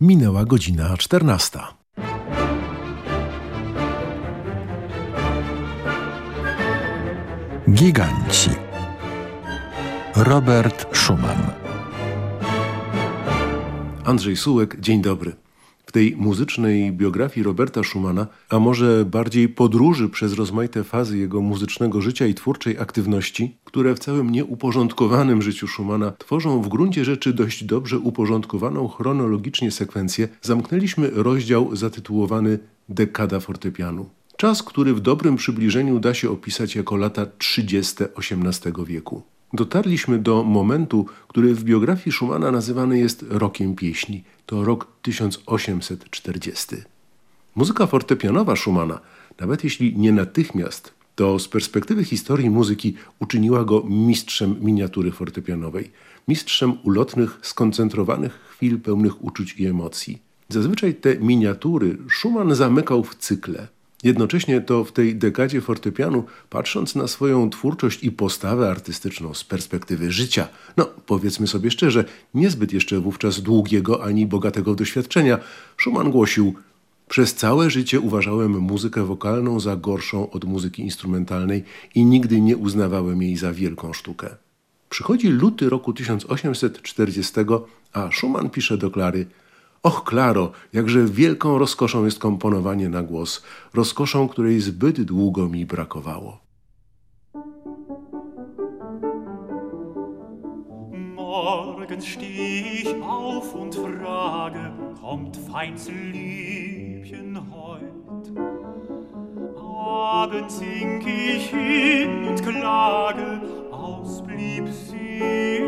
Minęła godzina 14. Giganci. Robert Schumann. Andrzej Sułek, dzień dobry. Tej muzycznej biografii Roberta Schumana, a może bardziej podróży przez rozmaite fazy jego muzycznego życia i twórczej aktywności, które w całym nieuporządkowanym życiu Schumana tworzą w gruncie rzeczy dość dobrze uporządkowaną chronologicznie sekwencję, zamknęliśmy rozdział zatytułowany Dekada fortepianu. Czas, który w dobrym przybliżeniu da się opisać jako lata 30. XVIII wieku. Dotarliśmy do momentu, który w biografii Schumana nazywany jest rokiem pieśni. To rok 1840. Muzyka fortepianowa Schumana, nawet jeśli nie natychmiast, to z perspektywy historii muzyki uczyniła go mistrzem miniatury fortepianowej, mistrzem ulotnych, skoncentrowanych chwil pełnych uczuć i emocji. Zazwyczaj te miniatury Schumann zamykał w cykle – Jednocześnie to w tej dekadzie fortepianu, patrząc na swoją twórczość i postawę artystyczną z perspektywy życia, no powiedzmy sobie szczerze, niezbyt jeszcze wówczas długiego ani bogatego doświadczenia, Schumann głosił przez całe życie uważałem muzykę wokalną za gorszą od muzyki instrumentalnej i nigdy nie uznawałem jej za wielką sztukę. Przychodzi luty roku 1840, a Schumann pisze do Klary – Och, Klaro, jakże wielką rozkoszą jest komponowanie na głos, rozkoszą, której zbyt długo mi brakowało. Morgens steh ich auf und frage, kommt Feindsliebchen heut? Abends sink ich hin und klage, ausblieb sie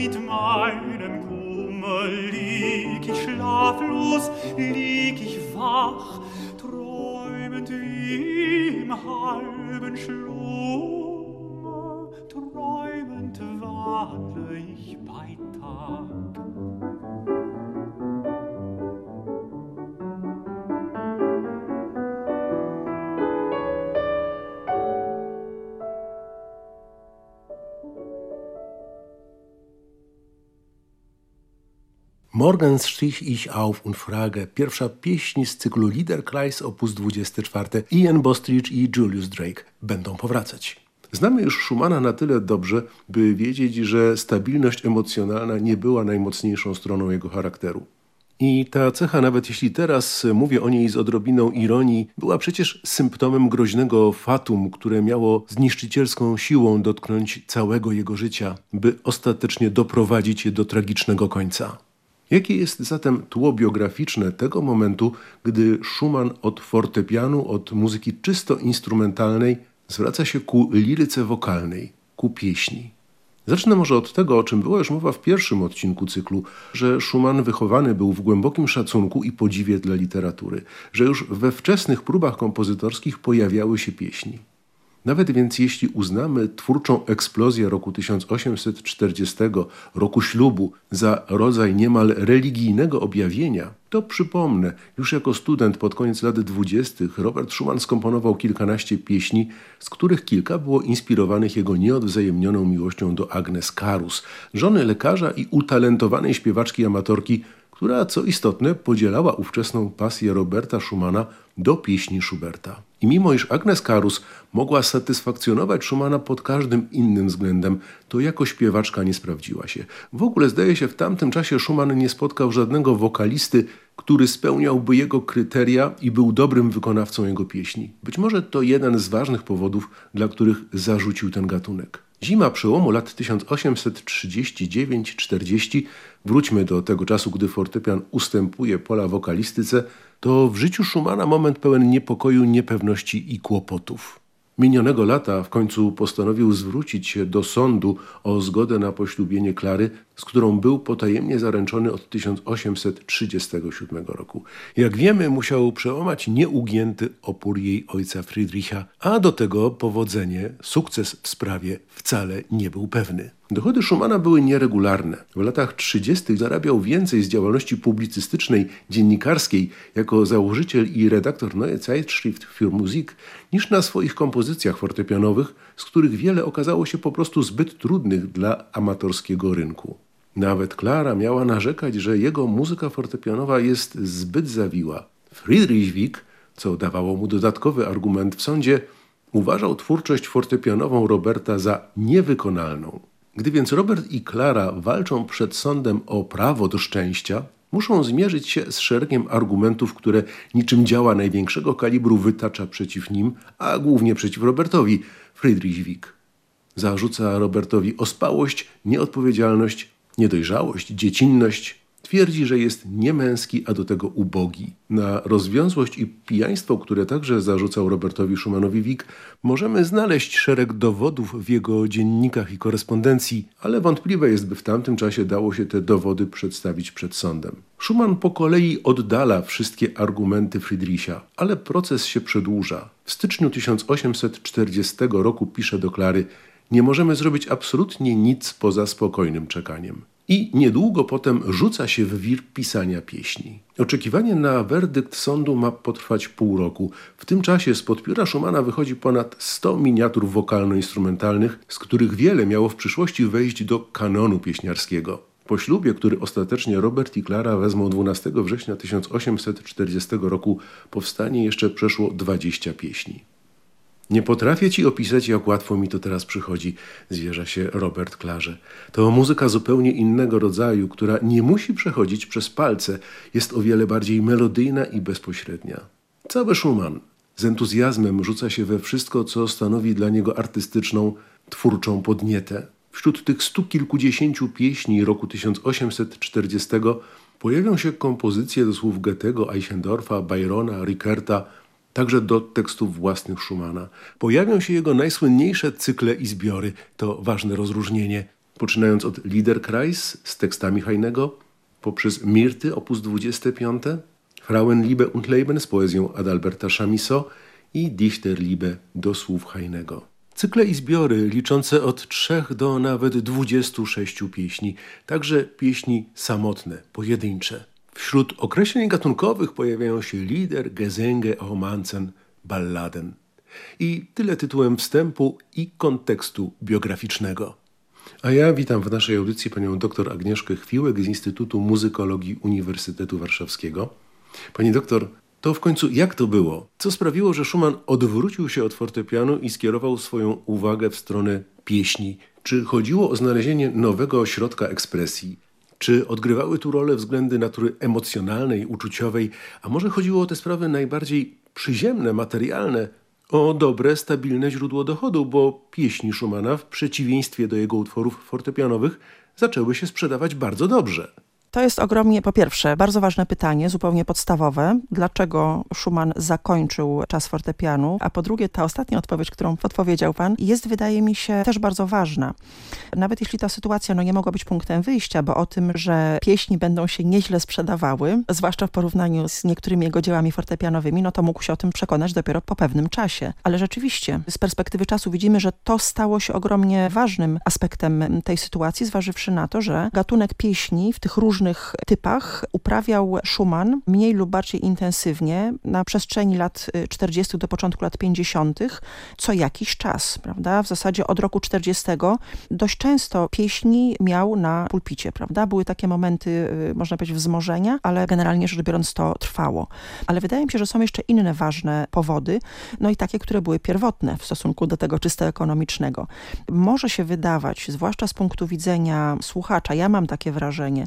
mit meinem Kummer lieg ich schlaflos, lieg ich wach, träumend wie im halben Schlummer, träumend wandle ich bei Tag. Morgens stich ich auf und frage, pierwsza pieśń z cyklu Liederkreis op. 24 Ian Bostridge i Julius Drake będą powracać. Znamy już Schumana na tyle dobrze, by wiedzieć, że stabilność emocjonalna nie była najmocniejszą stroną jego charakteru. I ta cecha, nawet jeśli teraz mówię o niej z odrobiną ironii, była przecież symptomem groźnego fatum, które miało zniszczycielską siłą dotknąć całego jego życia, by ostatecznie doprowadzić je do tragicznego końca. Jakie jest zatem tło biograficzne tego momentu, gdy Schumann od fortepianu, od muzyki czysto instrumentalnej zwraca się ku liryce wokalnej, ku pieśni? Zacznę może od tego, o czym była już mowa w pierwszym odcinku cyklu, że Schumann wychowany był w głębokim szacunku i podziwie dla literatury, że już we wczesnych próbach kompozytorskich pojawiały się pieśni. Nawet więc jeśli uznamy twórczą eksplozję roku 1840, roku ślubu, za rodzaj niemal religijnego objawienia, to przypomnę, już jako student pod koniec lat dwudziestych Robert Schumann skomponował kilkanaście pieśni, z których kilka było inspirowanych jego nieodwzajemnioną miłością do Agnes Karus, żony lekarza i utalentowanej śpiewaczki amatorki, która, co istotne, podzielała ówczesną pasję Roberta Schumana do pieśni Schuberta. I mimo iż Agnes Karus mogła satysfakcjonować Schumana pod każdym innym względem, to jako śpiewaczka nie sprawdziła się. W ogóle zdaje się w tamtym czasie Schumann nie spotkał żadnego wokalisty, który spełniałby jego kryteria i był dobrym wykonawcą jego pieśni. Być może to jeden z ważnych powodów, dla których zarzucił ten gatunek. Zima przełomu lat 1839-40, wróćmy do tego czasu, gdy fortepian ustępuje pola wokalistyce, to w życiu Schumana moment pełen niepokoju, niepewności i kłopotów. Minionego lata w końcu postanowił zwrócić się do sądu o zgodę na poślubienie Klary, z którą był potajemnie zaręczony od 1837 roku. Jak wiemy, musiał przełamać nieugięty opór jej ojca Friedricha, a do tego powodzenie, sukces w sprawie wcale nie był pewny. Dochody Schumana były nieregularne. W latach 30. zarabiał więcej z działalności publicystycznej, dziennikarskiej jako założyciel i redaktor Neue Zeitschrift für Musik niż na swoich kompozycjach fortepianowych, z których wiele okazało się po prostu zbyt trudnych dla amatorskiego rynku. Nawet Klara miała narzekać, że jego muzyka fortepianowa jest zbyt zawiła. Friedrich Wieck, co dawało mu dodatkowy argument w sądzie, uważał twórczość fortepianową Roberta za niewykonalną. Gdy więc Robert i Klara walczą przed sądem o prawo do szczęścia, muszą zmierzyć się z szeregiem argumentów, które niczym działa największego kalibru wytacza przeciw nim, a głównie przeciw Robertowi, Friedrich Wieck. Zarzuca Robertowi ospałość, nieodpowiedzialność, niedojrzałość, dziecinność, Twierdzi, że jest niemęski, a do tego ubogi. Na rozwiązłość i pijaństwo, które także zarzucał Robertowi Schumanowi Wick, możemy znaleźć szereg dowodów w jego dziennikach i korespondencji, ale wątpliwe jest, by w tamtym czasie dało się te dowody przedstawić przed sądem. Schumann po kolei oddala wszystkie argumenty Friedricha, ale proces się przedłuża. W styczniu 1840 roku pisze do Klary: Nie możemy zrobić absolutnie nic poza spokojnym czekaniem i niedługo potem rzuca się w wir pisania pieśni. Oczekiwanie na werdykt sądu ma potrwać pół roku. W tym czasie spod pióra Schumana wychodzi ponad 100 miniatur wokalno-instrumentalnych, z których wiele miało w przyszłości wejść do kanonu pieśniarskiego. Po ślubie, który ostatecznie Robert i Klara wezmą 12 września 1840 roku, powstanie jeszcze przeszło 20 pieśni. Nie potrafię ci opisać, jak łatwo mi to teraz przychodzi, zwierza się Robert Klarze. To muzyka zupełnie innego rodzaju, która nie musi przechodzić przez palce, jest o wiele bardziej melodyjna i bezpośrednia. Cały Schumann z entuzjazmem rzuca się we wszystko, co stanowi dla niego artystyczną, twórczą podnietę. Wśród tych stu kilkudziesięciu pieśni roku 1840 pojawią się kompozycje do słów Goethego, Eichendorfa, Byrona, Rickerta, także do tekstów własnych Schumana. Pojawią się jego najsłynniejsze cykle i zbiory, to ważne rozróżnienie, poczynając od Liederkreis z tekstami Heinego, poprzez Mirty op. 25, Frauenliebe und Leben z poezją Adalberta Chamisso i Dichterliebe do słów Heinego. Cykle i zbiory liczące od trzech do nawet 26 pieśni, także pieśni samotne, pojedyncze. Wśród określeń gatunkowych pojawiają się lieder, gesänge, romanzen, balladen. I tyle tytułem wstępu i kontekstu biograficznego. A ja witam w naszej audycji panią dr Agnieszkę Chwiłek z Instytutu Muzykologii Uniwersytetu Warszawskiego. Pani doktor, to w końcu jak to było? Co sprawiło, że Schumann odwrócił się od fortepianu i skierował swoją uwagę w stronę pieśni? Czy chodziło o znalezienie nowego środka ekspresji? Czy odgrywały tu rolę względy natury emocjonalnej, uczuciowej, a może chodziło o te sprawy najbardziej przyziemne, materialne, o dobre, stabilne źródło dochodu, bo pieśni Schumana, w przeciwieństwie do jego utworów fortepianowych, zaczęły się sprzedawać bardzo dobrze. To jest ogromnie, po pierwsze, bardzo ważne pytanie, zupełnie podstawowe. Dlaczego Schumann zakończył czas fortepianu? A po drugie, ta ostatnia odpowiedź, którą podpowiedział pan, jest, wydaje mi się, też bardzo ważna. Nawet jeśli ta sytuacja no, nie mogła być punktem wyjścia, bo o tym, że pieśni będą się nieźle sprzedawały, zwłaszcza w porównaniu z niektórymi jego dziełami fortepianowymi, no to mógł się o tym przekonać dopiero po pewnym czasie. Ale rzeczywiście, z perspektywy czasu widzimy, że to stało się ogromnie ważnym aspektem tej sytuacji, zważywszy na to, że gatunek pieśni w tych różnych różnych typach uprawiał Schumann mniej lub bardziej intensywnie na przestrzeni lat 40. do początku lat 50. co jakiś czas, prawda? W zasadzie od roku 40 dość często pieśni miał na pulpicie, prawda? Były takie momenty, y, można powiedzieć, wzmożenia, ale generalnie rzecz biorąc to trwało. Ale wydaje mi się, że są jeszcze inne ważne powody, no i takie, które były pierwotne w stosunku do tego czysto ekonomicznego. Może się wydawać, zwłaszcza z punktu widzenia słuchacza, ja mam takie wrażenie,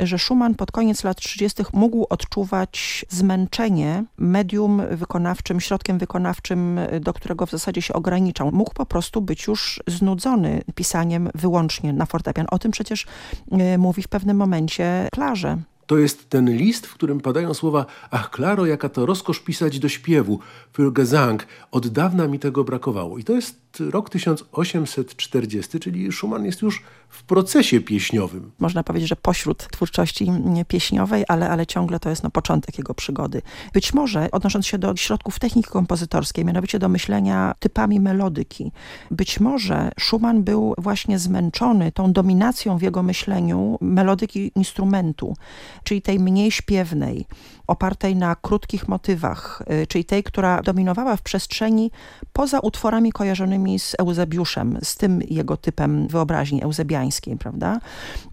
że Schumann pod koniec lat 30. mógł odczuwać zmęczenie medium wykonawczym, środkiem wykonawczym, do którego w zasadzie się ograniczał. Mógł po prostu być już znudzony pisaniem wyłącznie na fortepian. O tym przecież e, mówi w pewnym momencie Klarze. To jest ten list, w którym padają słowa Ach, Klaro, jaka to rozkosz pisać do śpiewu. Für Gesang. Od dawna mi tego brakowało. I to jest rok 1840, czyli Schumann jest już w procesie pieśniowym. Można powiedzieć, że pośród twórczości pieśniowej, ale, ale ciągle to jest no, początek jego przygody. Być może, odnosząc się do środków techniki kompozytorskiej, mianowicie do myślenia typami melodyki, być może Schumann był właśnie zmęczony tą dominacją w jego myśleniu melodyki instrumentu, czyli tej mniej śpiewnej, opartej na krótkich motywach, y, czyli tej, która dominowała w przestrzeni poza utworami kojarzonymi z Eusebiuszem, z tym jego typem wyobraźni eusebiańskiej, prawda?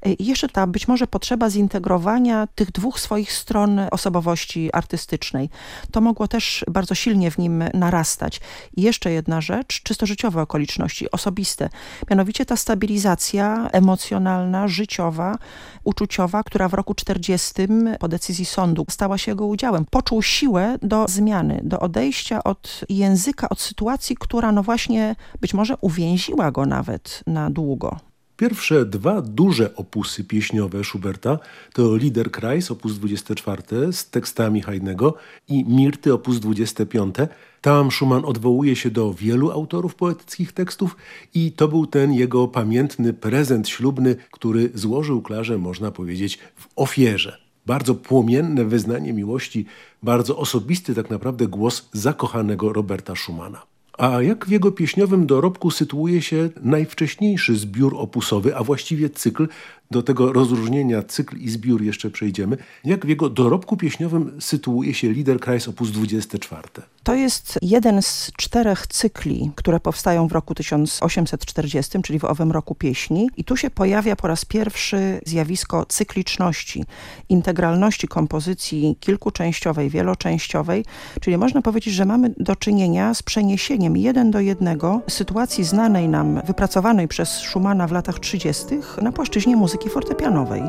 Y, I jeszcze ta być może potrzeba zintegrowania tych dwóch swoich stron osobowości artystycznej. To mogło też bardzo silnie w nim narastać. I jeszcze jedna rzecz, czysto życiowe okoliczności, osobiste. Mianowicie ta stabilizacja emocjonalna, życiowa, uczuciowa, która w roku 40 po decyzji sądu stała się jego udziałem. Poczuł siłę do zmiany, do odejścia od języka, od sytuacji, która no właśnie być może uwięziła go nawet na długo. Pierwsze dwa duże opusy pieśniowe Schuberta to Liederkreis op. 24 z tekstami Haydnego i Mirty op. 25. Tam Schumann odwołuje się do wielu autorów poetyckich tekstów i to był ten jego pamiętny prezent ślubny, który złożył Klarze, można powiedzieć, w ofierze. Bardzo płomienne wyznanie miłości, bardzo osobisty tak naprawdę głos zakochanego Roberta Schumana. A jak w jego pieśniowym dorobku sytuuje się najwcześniejszy zbiór opusowy, a właściwie cykl, do tego rozróżnienia cykl i zbiór jeszcze przejdziemy, jak w jego dorobku pieśniowym sytuuje się Liederkreis op. 24? To jest jeden z czterech cykli, które powstają w roku 1840, czyli w owym roku pieśni. I tu się pojawia po raz pierwszy zjawisko cykliczności, integralności kompozycji kilkuczęściowej, wieloczęściowej, czyli można powiedzieć, że mamy do czynienia z przeniesieniem jeden do jednego sytuacji znanej nam, wypracowanej przez Schumana w latach 30. na płaszczyźnie muzyki fortepianowej.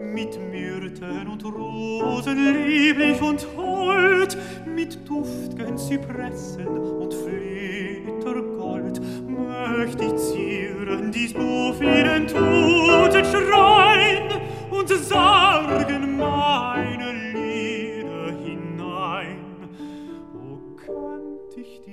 Mit Myrten und Rosen lieblich und hold, mit duftgen Zypressen und Flittergold, möcht ich zieren dies Buch wie den toten Schrein und sagen meine Lieder hinein. O, könnt ich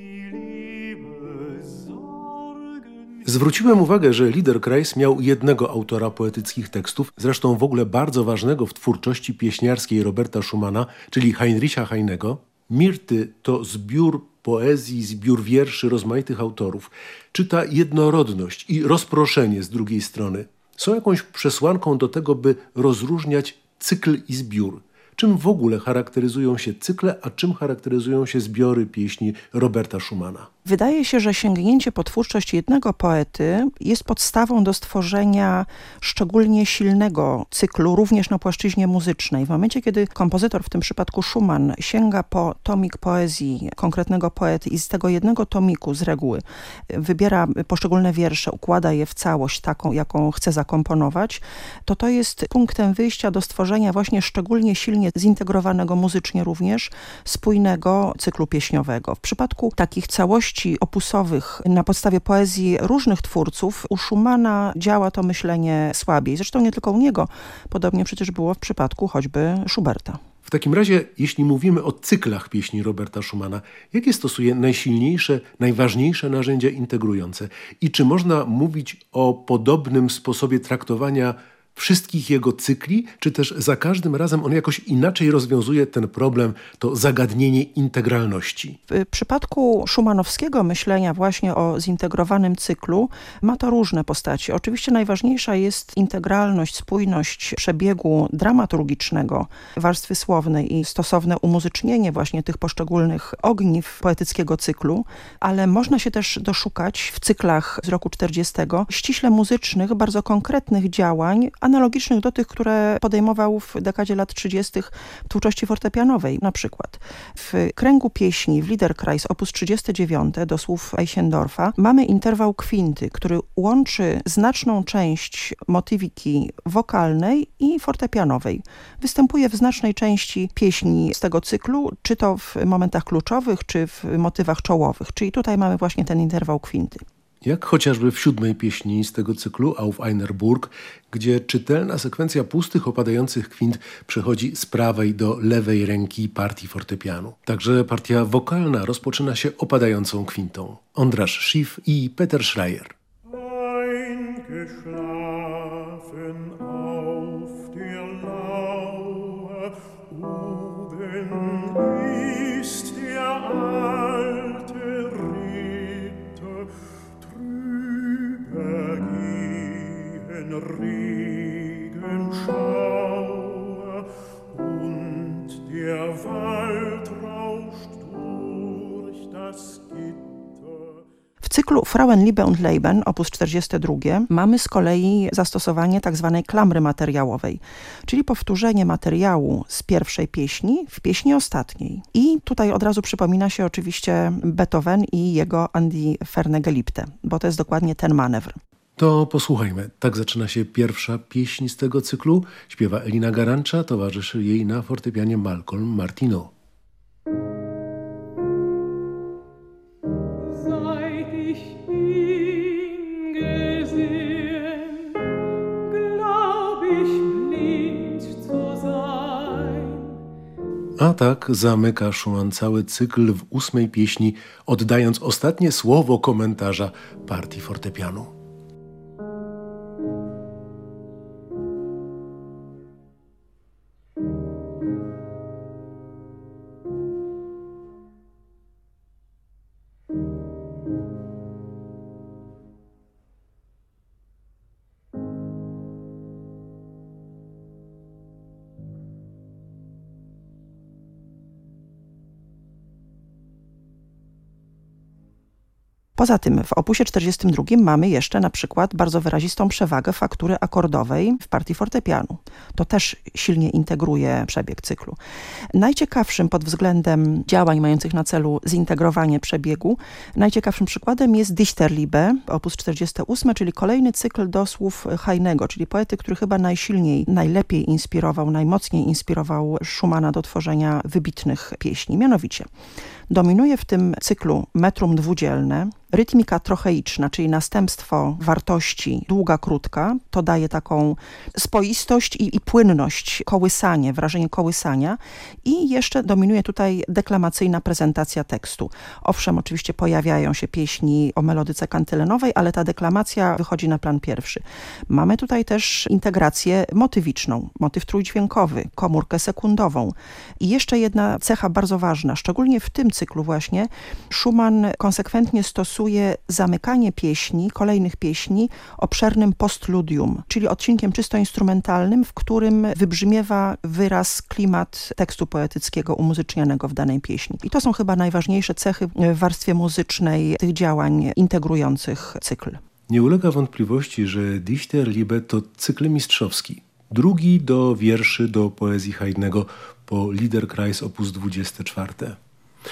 Zwróciłem uwagę, że Liederkreis miał jednego autora poetyckich tekstów, zresztą w ogóle bardzo ważnego w twórczości pieśniarskiej Roberta Schumana, czyli Heinricha Heinego. Mirty to zbiór poezji, zbiór wierszy rozmaitych autorów. Czy ta jednorodność i rozproszenie z drugiej strony są jakąś przesłanką do tego, by rozróżniać cykl i zbiór? Czym w ogóle charakteryzują się cykle, a czym charakteryzują się zbiory pieśni Roberta Schumana? Wydaje się, że sięgnięcie po twórczość jednego poety jest podstawą do stworzenia szczególnie silnego cyklu, również na płaszczyźnie muzycznej. W momencie, kiedy kompozytor, w tym przypadku Schumann, sięga po tomik poezji konkretnego poety i z tego jednego tomiku z reguły wybiera poszczególne wiersze, układa je w całość taką, jaką chce zakomponować, to to jest punktem wyjścia do stworzenia właśnie szczególnie silnie zintegrowanego muzycznie również, spójnego cyklu pieśniowego. W przypadku takich całości opusowych na podstawie poezji różnych twórców, u Schumana działa to myślenie słabiej. Zresztą nie tylko u niego. Podobnie przecież było w przypadku choćby Schuberta. W takim razie, jeśli mówimy o cyklach pieśni Roberta Schumana, jakie stosuje najsilniejsze, najważniejsze narzędzia integrujące? I czy można mówić o podobnym sposobie traktowania wszystkich jego cykli, czy też za każdym razem on jakoś inaczej rozwiązuje ten problem, to zagadnienie integralności? W przypadku szumanowskiego myślenia właśnie o zintegrowanym cyklu ma to różne postaci. Oczywiście najważniejsza jest integralność, spójność przebiegu dramaturgicznego, warstwy słownej i stosowne umuzycznienie właśnie tych poszczególnych ogniw poetyckiego cyklu, ale można się też doszukać w cyklach z roku 40 ściśle muzycznych, bardzo konkretnych działań, analogicznych do tych, które podejmował w dekadzie lat 30. w twórczości fortepianowej. Na przykład w kręgu pieśni w Liederkreis op. 39 do słów Eichendorfa mamy interwał kwinty, który łączy znaczną część motywiki wokalnej i fortepianowej. Występuje w znacznej części pieśni z tego cyklu, czy to w momentach kluczowych, czy w motywach czołowych. Czyli tutaj mamy właśnie ten interwał kwinty. Jak chociażby w siódmej pieśni z tego cyklu Auf einer Burg, gdzie czytelna sekwencja pustych, opadających kwint przechodzi z prawej do lewej ręki partii fortepianu. Także partia wokalna rozpoczyna się opadającą kwintą. Ondrasz Schiff i Peter Schreier. Cyklu Frauenliebe und Leben, op. 42, mamy z kolei zastosowanie tak zwanej klamry materiałowej, czyli powtórzenie materiału z pierwszej pieśni w pieśni ostatniej. I tutaj od razu przypomina się oczywiście Beethoven i jego Andy Fernegelipte, bo to jest dokładnie ten manewr. To posłuchajmy. Tak zaczyna się pierwsza pieśń z tego cyklu. Śpiewa Elina Garancza, towarzyszy jej na fortepianie Malcolm Martino. A tak zamyka Schumann cały cykl w ósmej pieśni, oddając ostatnie słowo komentarza partii fortepianu. Poza tym w opusie 42 mamy jeszcze na przykład bardzo wyrazistą przewagę faktury akordowej w partii fortepianu. To też silnie integruje przebieg cyklu. Najciekawszym pod względem działań mających na celu zintegrowanie przebiegu, najciekawszym przykładem jest Dichterliebe, opus 48, czyli kolejny cykl do słów Heinego, czyli poety, który chyba najsilniej, najlepiej inspirował, najmocniej inspirował Schumana do tworzenia wybitnych pieśni. Mianowicie dominuje w tym cyklu metrum dwudzielne, Rytmika trocheiczna, czyli następstwo wartości długa, krótka, to daje taką spoistość i, i płynność, kołysanie, wrażenie kołysania i jeszcze dominuje tutaj deklamacyjna prezentacja tekstu. Owszem, oczywiście pojawiają się pieśni o melodyce kantylenowej, ale ta deklamacja wychodzi na plan pierwszy. Mamy tutaj też integrację motywiczną, motyw trójdźwiękowy, komórkę sekundową. I jeszcze jedna cecha bardzo ważna, szczególnie w tym cyklu właśnie, Schumann konsekwentnie stosuje zamykanie pieśni, kolejnych pieśni obszernym postludium, czyli odcinkiem czysto instrumentalnym, w którym wybrzmiewa wyraz, klimat tekstu poetyckiego umuzycznianego w danej pieśni. I to są chyba najważniejsze cechy w warstwie muzycznej tych działań integrujących cykl. Nie ulega wątpliwości, że Dichter Liebe to cykl mistrzowski. Drugi do wierszy do poezji Haydnego po Liederkreis op. 24.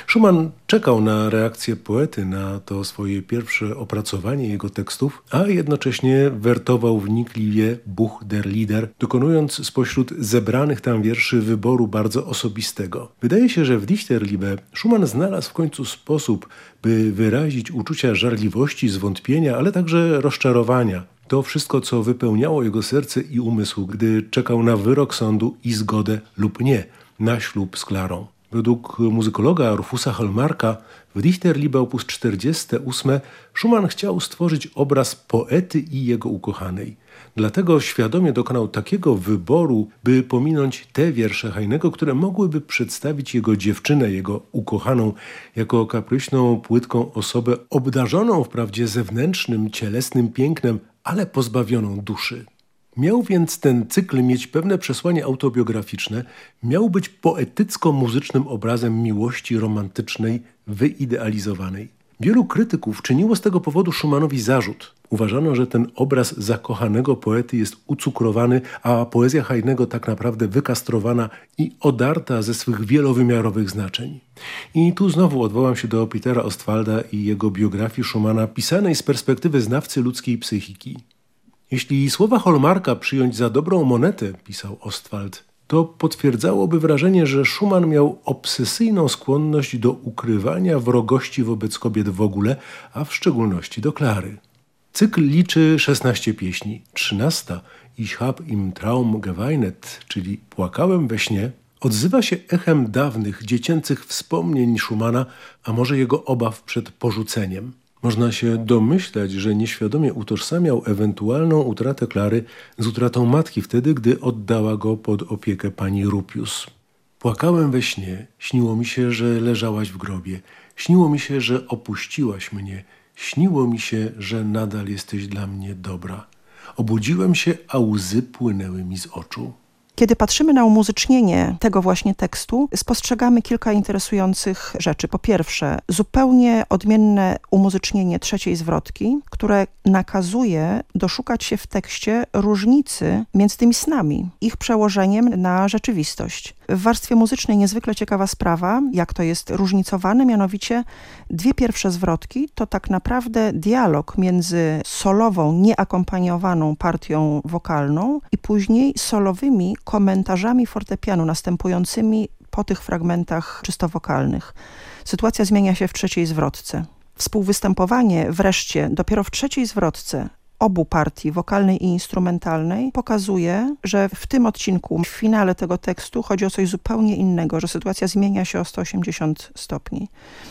Schumann czekał na reakcję poety na to swoje pierwsze opracowanie jego tekstów, a jednocześnie wertował wnikliwie Buch der Lieder, dokonując spośród zebranych tam wierszy wyboru bardzo osobistego. Wydaje się, że w Dichterliebe Schumann znalazł w końcu sposób, by wyrazić uczucia żarliwości, zwątpienia, ale także rozczarowania. To wszystko, co wypełniało jego serce i umysł, gdy czekał na wyrok sądu i zgodę lub nie na ślub z Klarą. Według muzykologa Rufusa Holmarka w Dichterliebe op. 48 Schumann chciał stworzyć obraz poety i jego ukochanej. Dlatego świadomie dokonał takiego wyboru, by pominąć te wiersze Hajnego, które mogłyby przedstawić jego dziewczynę, jego ukochaną, jako kapryśną, płytką osobę, obdarzoną wprawdzie zewnętrznym, cielesnym pięknem, ale pozbawioną duszy. Miał więc ten cykl mieć pewne przesłanie autobiograficzne, miał być poetycko-muzycznym obrazem miłości romantycznej, wyidealizowanej. Wielu krytyków czyniło z tego powodu Schumannowi zarzut. Uważano, że ten obraz zakochanego poety jest ucukrowany, a poezja Haydnego tak naprawdę wykastrowana i odarta ze swych wielowymiarowych znaczeń. I tu znowu odwołam się do Petera Ostwalda i jego biografii Schumana pisanej z perspektywy znawcy ludzkiej psychiki. Jeśli słowa Holmarka przyjąć za dobrą monetę, pisał Ostwald, to potwierdzałoby wrażenie, że Schumann miał obsesyjną skłonność do ukrywania wrogości wobec kobiet w ogóle, a w szczególności do Klary. Cykl liczy 16 pieśni. 13 Ich hab im Traum geweinet, czyli Płakałem we śnie, odzywa się echem dawnych, dziecięcych wspomnień Schumana, a może jego obaw przed porzuceniem. Można się domyślać, że nieświadomie utożsamiał ewentualną utratę Klary z utratą matki wtedy, gdy oddała go pod opiekę pani Rupius. Płakałem we śnie, śniło mi się, że leżałaś w grobie, śniło mi się, że opuściłaś mnie, śniło mi się, że nadal jesteś dla mnie dobra. Obudziłem się, a łzy płynęły mi z oczu. Kiedy patrzymy na umuzycznienie tego właśnie tekstu, spostrzegamy kilka interesujących rzeczy. Po pierwsze, zupełnie odmienne umuzycznienie trzeciej zwrotki, które nakazuje doszukać się w tekście różnicy między tymi snami, ich przełożeniem na rzeczywistość. W warstwie muzycznej niezwykle ciekawa sprawa, jak to jest różnicowane, mianowicie dwie pierwsze zwrotki to tak naprawdę dialog między solową, nieakompaniowaną partią wokalną i później solowymi komentarzami fortepianu następującymi po tych fragmentach czysto wokalnych. Sytuacja zmienia się w trzeciej zwrotce. Współwystępowanie wreszcie dopiero w trzeciej zwrotce obu partii, wokalnej i instrumentalnej, pokazuje, że w tym odcinku, w finale tego tekstu chodzi o coś zupełnie innego, że sytuacja zmienia się o 180 stopni.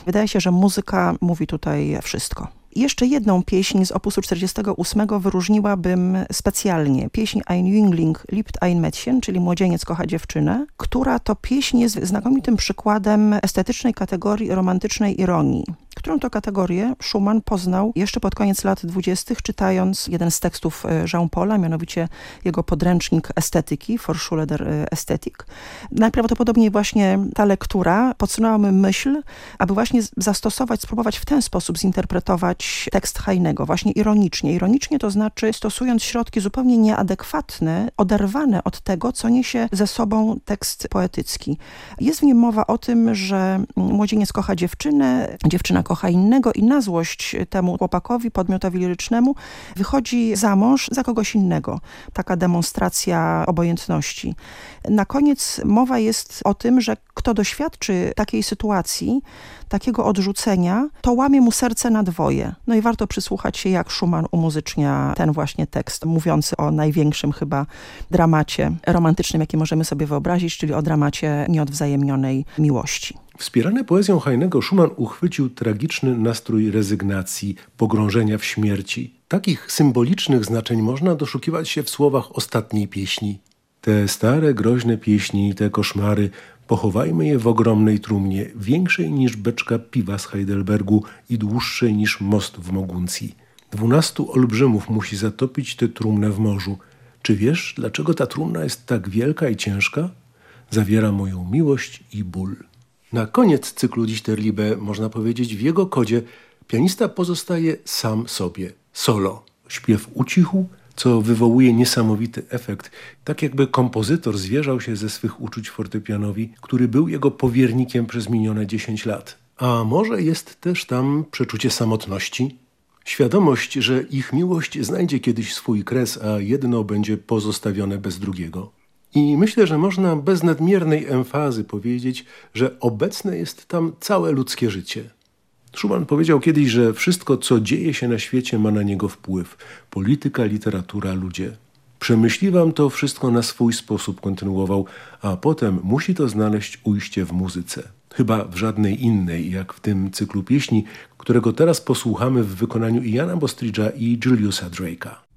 Wydaje się, że muzyka mówi tutaj wszystko. Jeszcze jedną pieśń z opusu 48 wyróżniłabym specjalnie. Pieśń Ein Jüngling liebt ein Mädchen, czyli Młodzieniec kocha dziewczynę, która to pieśń jest znakomitym przykładem estetycznej kategorii romantycznej ironii którą to kategorię Schumann poznał jeszcze pod koniec lat dwudziestych, czytając jeden z tekstów e, Jean Paula, mianowicie jego podręcznik estetyki, Vorschule der e, Ästhetik. Najprawdopodobniej właśnie ta lektura podsunęła mi myśl, aby właśnie zastosować, spróbować w ten sposób zinterpretować tekst Heinego, właśnie ironicznie. Ironicznie to znaczy stosując środki zupełnie nieadekwatne, oderwane od tego, co niesie ze sobą tekst poetycki. Jest w nim mowa o tym, że młodzieniec kocha dziewczynę, dziewczyna kocha innego i na złość temu chłopakowi, podmiotowi lirycznemu wychodzi za mąż za kogoś innego. Taka demonstracja obojętności. Na koniec mowa jest o tym, że kto doświadczy takiej sytuacji, takiego odrzucenia, to łamie mu serce na dwoje. No i warto przysłuchać się, jak Schumann umuzycznia ten właśnie tekst, mówiący o największym chyba dramacie romantycznym, jaki możemy sobie wyobrazić, czyli o dramacie nieodwzajemnionej miłości. Wspierany poezją Heinego, Schumann uchwycił tragiczny nastrój rezygnacji, pogrążenia w śmierci. Takich symbolicznych znaczeń można doszukiwać się w słowach ostatniej pieśni. Te stare, groźne pieśni, te koszmary, pochowajmy je w ogromnej trumnie, większej niż beczka piwa z Heidelbergu i dłuższej niż most w Moguncji. Dwunastu olbrzymów musi zatopić tę trumnę w morzu. Czy wiesz, dlaczego ta trumna jest tak wielka i ciężka? Zawiera moją miłość i ból. Na koniec cyklu Dichterliebe, można powiedzieć, w jego kodzie pianista pozostaje sam sobie, solo. Śpiew ucichł, co wywołuje niesamowity efekt, tak jakby kompozytor zwierzał się ze swych uczuć fortepianowi, który był jego powiernikiem przez minione 10 lat. A może jest też tam przeczucie samotności? Świadomość, że ich miłość znajdzie kiedyś swój kres, a jedno będzie pozostawione bez drugiego. I myślę, że można bez nadmiernej emfazy powiedzieć, że obecne jest tam całe ludzkie życie. Schumann powiedział kiedyś, że wszystko, co dzieje się na świecie, ma na niego wpływ. Polityka, literatura, ludzie. Przemyśliwam to wszystko na swój sposób, kontynuował, a potem musi to znaleźć ujście w muzyce. Chyba w żadnej innej, jak w tym cyklu pieśni, którego teraz posłuchamy w wykonaniu Iana Bostridge'a i Juliusa Drake'a.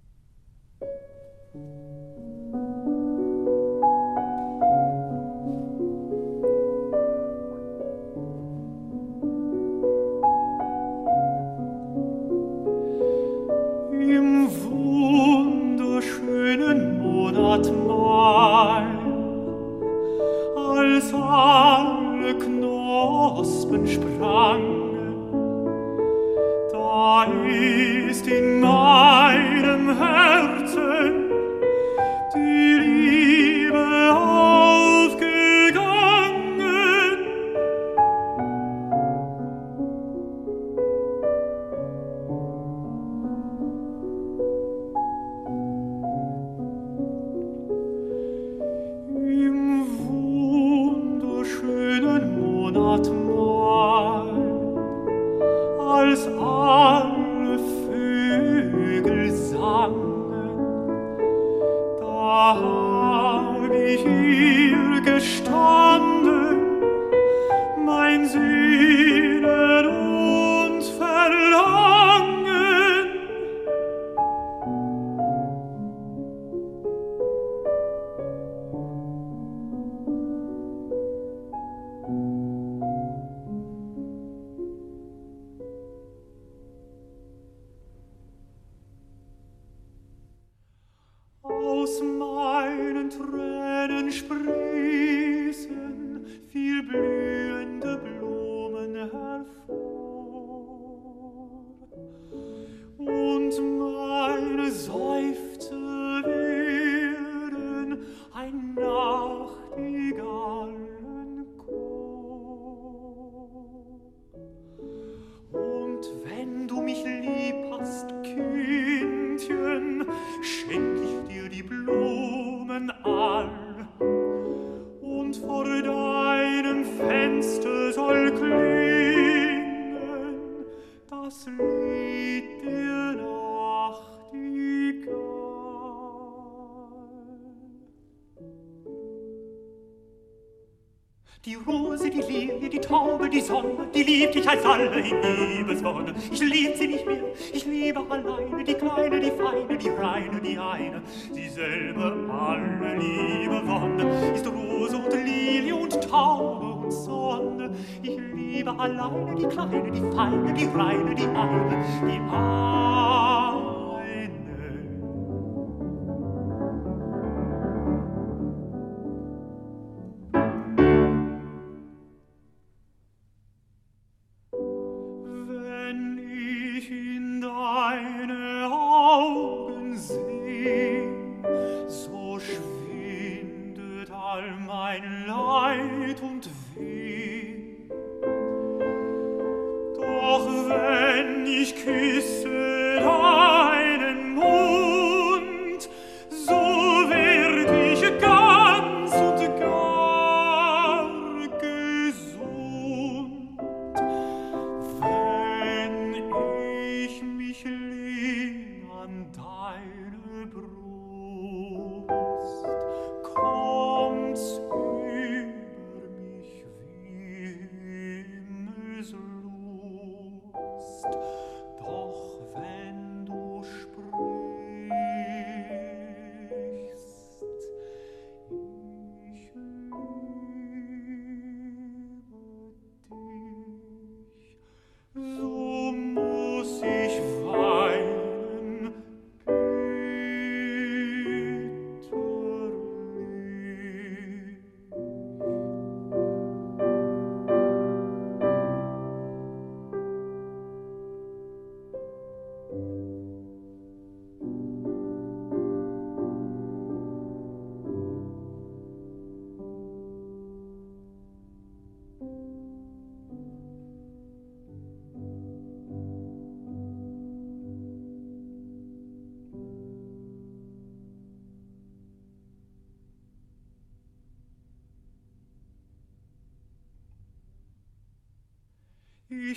Kleine, die Kleine, die Feine, die Reine, die Eine, die Arme,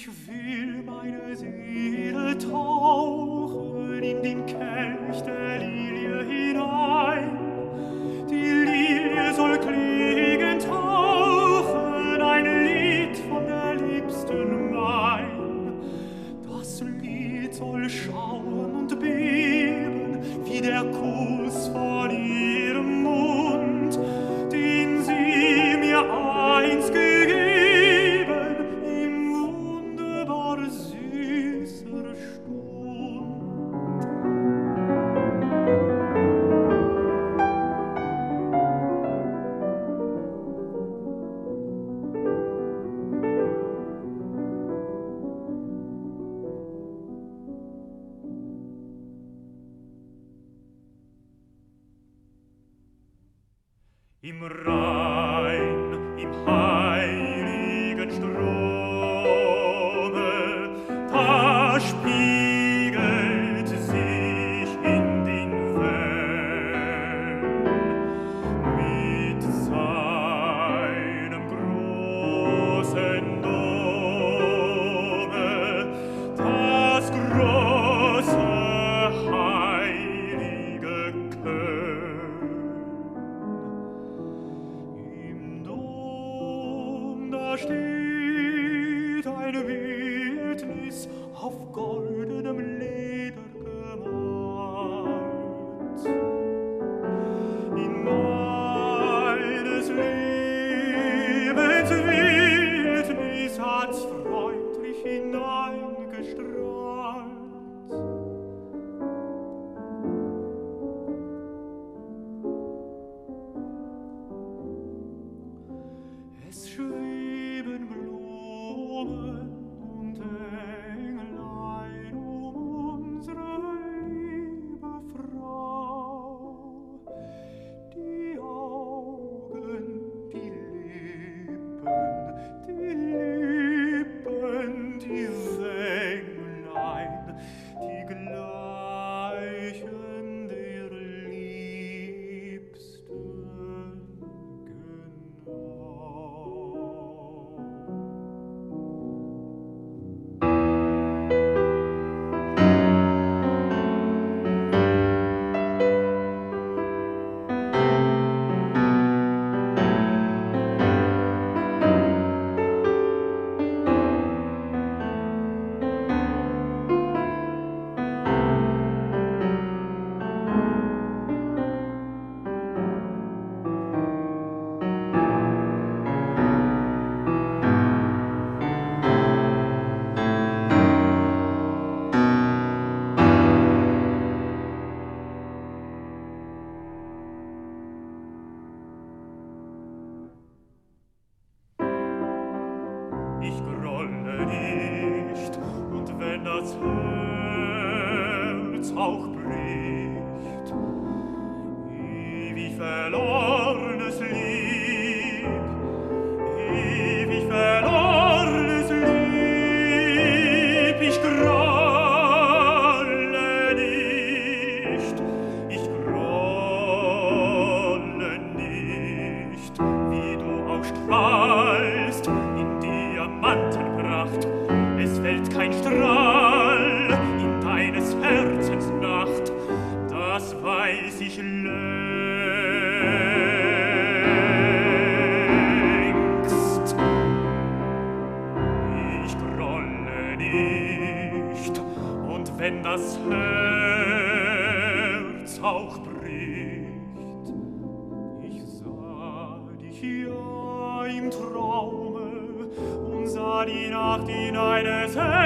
gente viu. wenn das Herz auch bricht. Ich sah dich ja im Traume und sah die Nacht in eines Herz.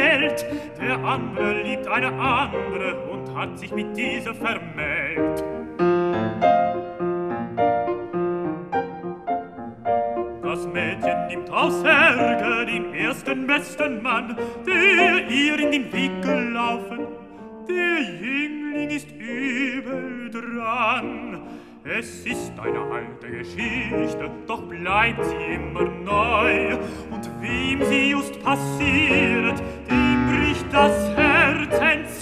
Erwählt, der andere liebt eine andere und hat sich mit dieser vermählt. Das Mädchen nimmt aus Ärger den ersten besten Mann, der ihr in den Weg gelaufen. Der Jüngling ist übel dran. Es ist eine alte Geschichte, doch bleibt sie immer neu. Und wem sie just passiert, das Herz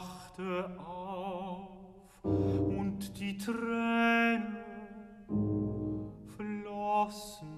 lachte auf und die Tränen flossen.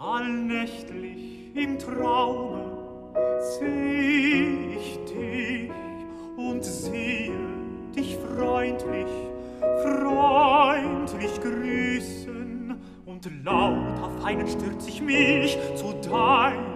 Allnächtlich im Traume seh ich dich und sehe dich freundlich, freundlich grüßen und laut auf einen stürz ich mich zu deinem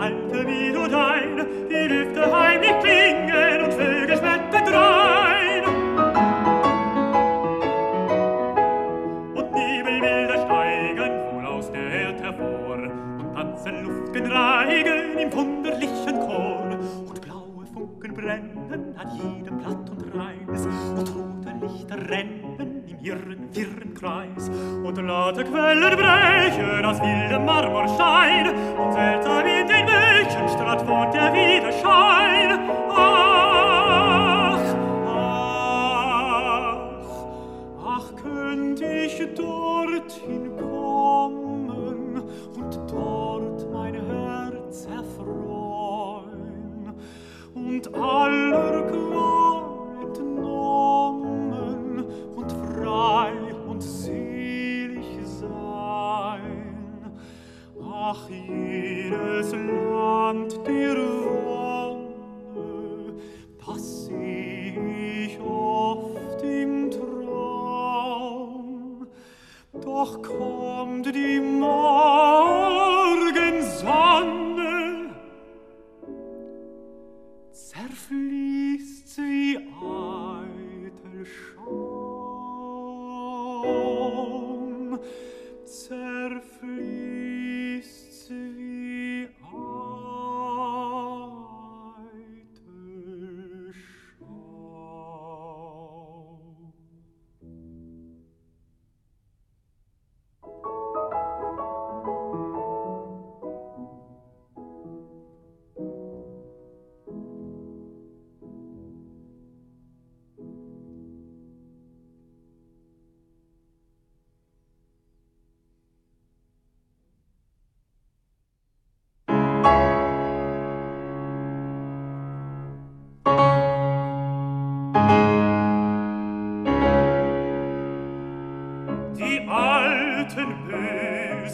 Alpenino dein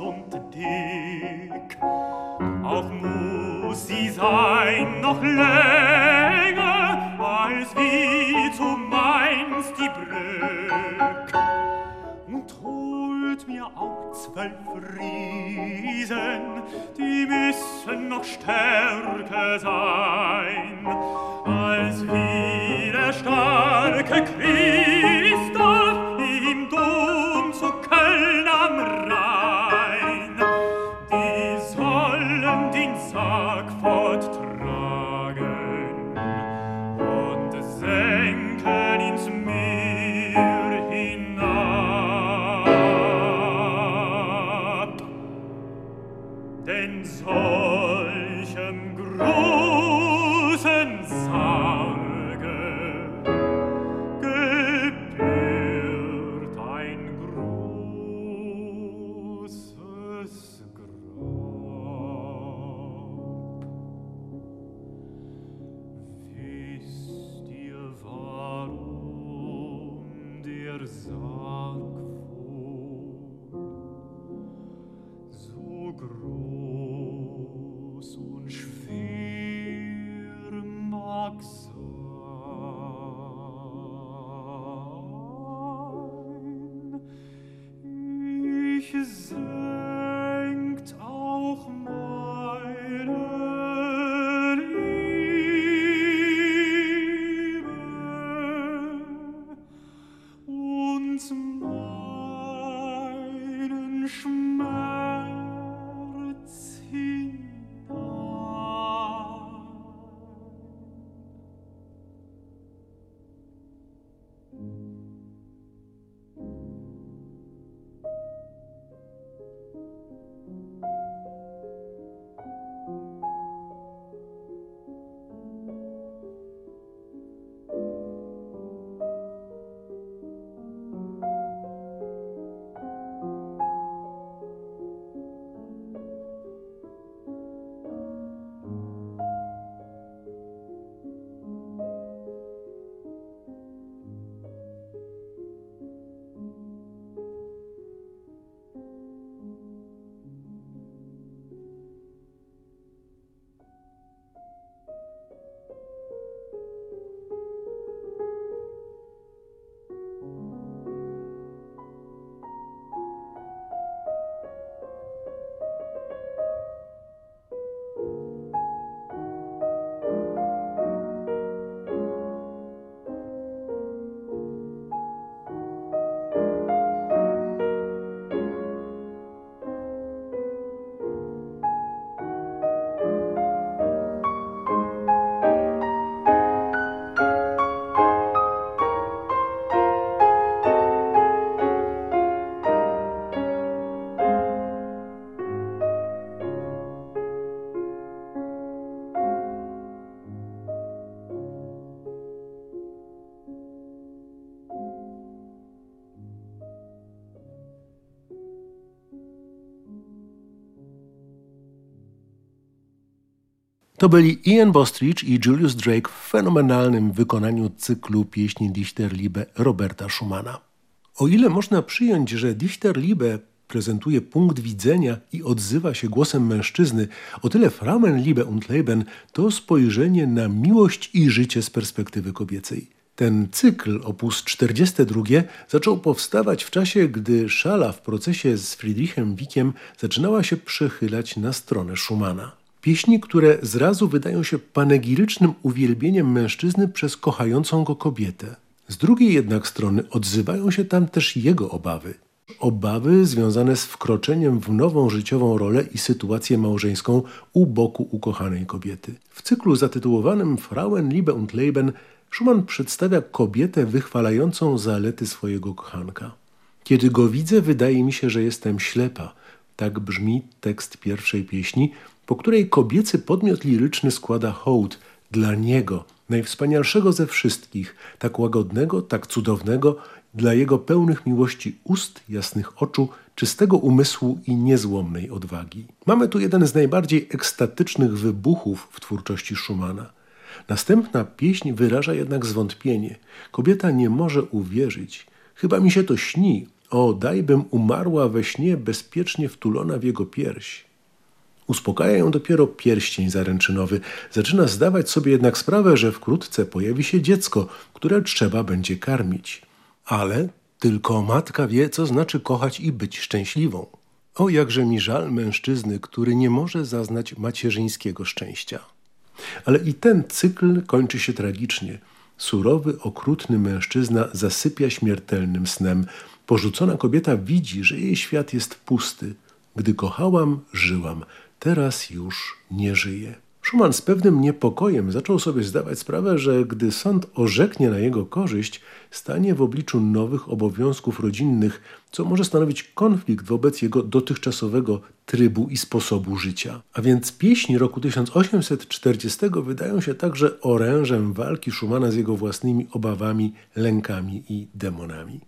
und dick. Auch muss sie sein noch länger, als wie zu Mainz die Brück. Und holt mir auch zwölf Riesen, die müssen noch stärker sein, als wie der starke Krieg. Oh. To byli Ian Bostridge i Julius Drake w fenomenalnym wykonaniu cyklu pieśni Dichterliebe Roberta Schumana. O ile można przyjąć, że Dichterliebe prezentuje punkt widzenia i odzywa się głosem mężczyzny, o tyle Frauenliebe und Leben to spojrzenie na miłość i życie z perspektywy kobiecej. Ten cykl, opus 42, zaczął powstawać w czasie, gdy szala w procesie z Friedrichem Wickiem zaczynała się przechylać na stronę Schumana. Pieśni, które zrazu wydają się panegirycznym uwielbieniem mężczyzny przez kochającą go kobietę. Z drugiej jednak strony odzywają się tam też jego obawy. Obawy związane z wkroczeniem w nową życiową rolę i sytuację małżeńską u boku ukochanej kobiety. W cyklu zatytułowanym Frauen, Liebe und Leben Schumann przedstawia kobietę wychwalającą zalety swojego kochanka. Kiedy go widzę, wydaje mi się, że jestem ślepa. Tak brzmi tekst pierwszej pieśni, po której kobiecy podmiot liryczny składa hołd dla niego, najwspanialszego ze wszystkich, tak łagodnego, tak cudownego, dla jego pełnych miłości ust, jasnych oczu, czystego umysłu i niezłomnej odwagi. Mamy tu jeden z najbardziej ekstatycznych wybuchów w twórczości Schumana. Następna pieśń wyraża jednak zwątpienie. Kobieta nie może uwierzyć. Chyba mi się to śni. O, dajbym umarła we śnie bezpiecznie wtulona w jego pierś. Uspokaja ją dopiero pierścień zaręczynowy. Zaczyna zdawać sobie jednak sprawę, że wkrótce pojawi się dziecko, które trzeba będzie karmić. Ale tylko matka wie, co znaczy kochać i być szczęśliwą. O, jakże mi żal mężczyzny, który nie może zaznać macierzyńskiego szczęścia. Ale i ten cykl kończy się tragicznie. Surowy, okrutny mężczyzna zasypia śmiertelnym snem. Porzucona kobieta widzi, że jej świat jest pusty. Gdy kochałam, żyłam. Teraz już nie żyje. Schumann z pewnym niepokojem zaczął sobie zdawać sprawę, że gdy sąd orzeknie na jego korzyść, stanie w obliczu nowych obowiązków rodzinnych, co może stanowić konflikt wobec jego dotychczasowego trybu i sposobu życia. A więc pieśni roku 1840 wydają się także orężem walki Schumana z jego własnymi obawami, lękami i demonami.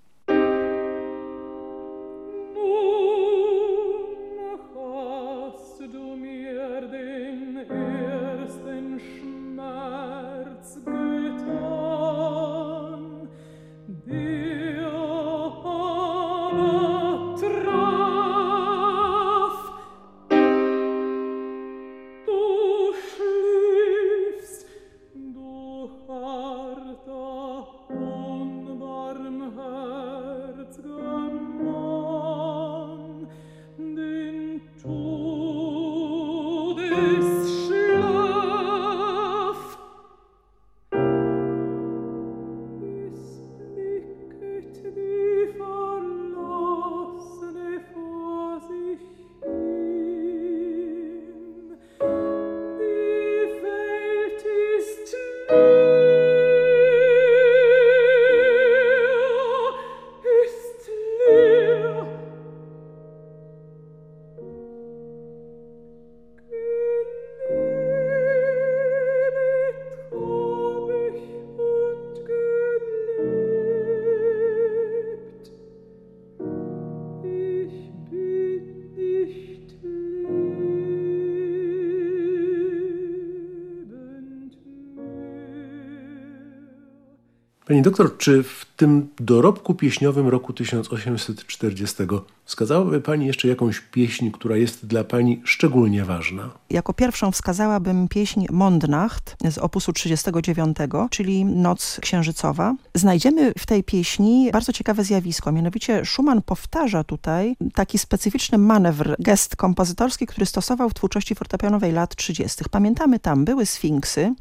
Pani doktor, czy w tym dorobku pieśniowym roku 1840 wskazałaby Pani jeszcze jakąś pieśń, która jest dla Pani szczególnie ważna? Jako pierwszą wskazałabym pieśń Mondnacht z opusu 39, czyli Noc Księżycowa. Znajdziemy w tej pieśni bardzo ciekawe zjawisko, mianowicie Schumann powtarza tutaj taki specyficzny manewr, gest kompozytorski, który stosował w twórczości fortepianowej lat 30. Pamiętamy tam, były sfinksy,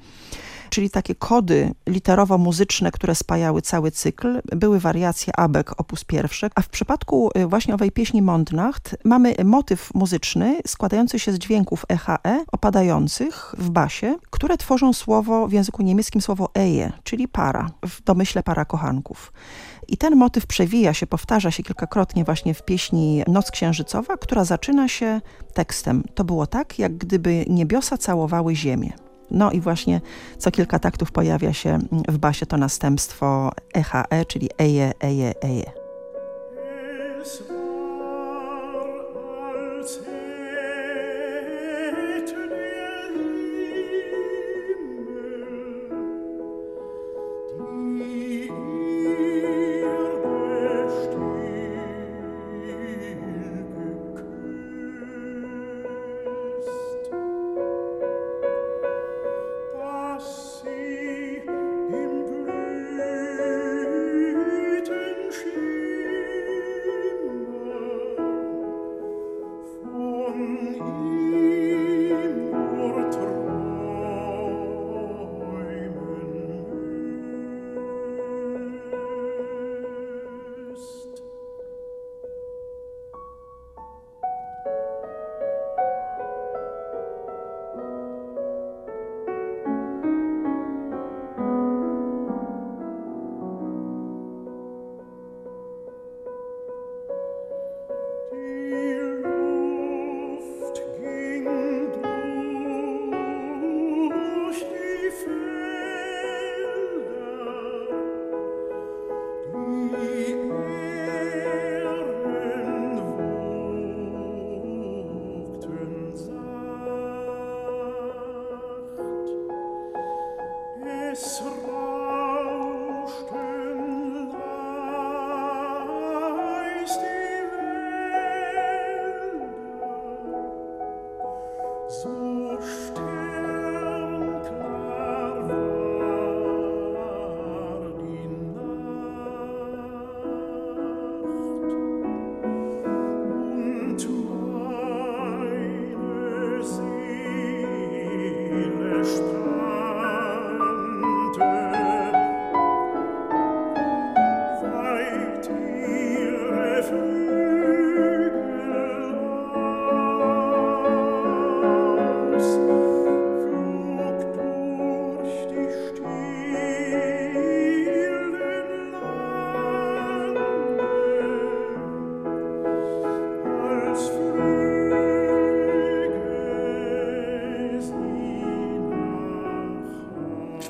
czyli takie kody literowo-muzyczne, które spajały cały cykl. Były wariacje Abek opus pierwsze, a w przypadku y, właśnie owej pieśni Mondnacht mamy motyw muzyczny składający się z dźwięków EHE opadających w basie, które tworzą słowo w języku niemieckim słowo eje, czyli para, w domyśle para kochanków. I ten motyw przewija się, powtarza się kilkakrotnie właśnie w pieśni Noc Księżycowa, która zaczyna się tekstem. To było tak, jak gdyby niebiosa całowały ziemię. No i właśnie co kilka taktów pojawia się w basie to następstwo EHE, czyli eje, eje, eje.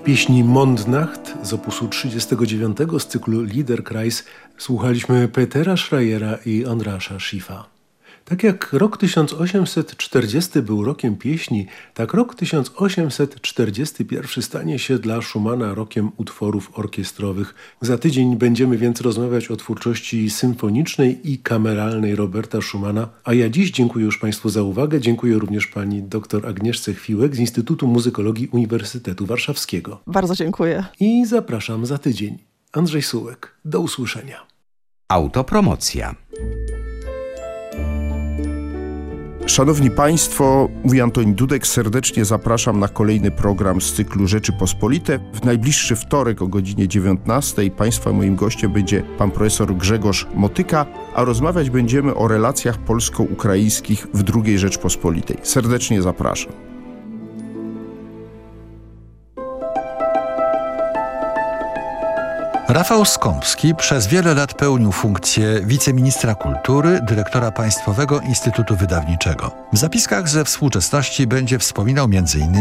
Pieśni Mondnacht z opusu 39 z cyklu Liederkreis słuchaliśmy Petera Schreiera i Andrasza Schiffa. Tak jak rok 1840 był rokiem pieśni, tak rok 1841 stanie się dla Schumana rokiem utworów orkiestrowych. Za tydzień będziemy więc rozmawiać o twórczości symfonicznej i kameralnej Roberta Schumana, a ja dziś dziękuję już Państwu za uwagę. Dziękuję również pani dr Agnieszce Chwiłek z Instytutu Muzykologii Uniwersytetu Warszawskiego. Bardzo dziękuję. I zapraszam za tydzień. Andrzej Sułek. Do usłyszenia. Autopromocja. Szanowni Państwo, mówi Antoni Dudek, serdecznie zapraszam na kolejny program z cyklu Rzeczypospolite. W najbliższy wtorek o godzinie 19 Państwa moim gościem będzie pan profesor Grzegorz Motyka, a rozmawiać będziemy o relacjach polsko-ukraińskich w II Rzeczpospolitej. Serdecznie zapraszam. Rafał Skąpski przez wiele lat pełnił funkcję wiceministra kultury, dyrektora Państwowego Instytutu Wydawniczego. W zapiskach ze współczesności będzie wspominał m.in.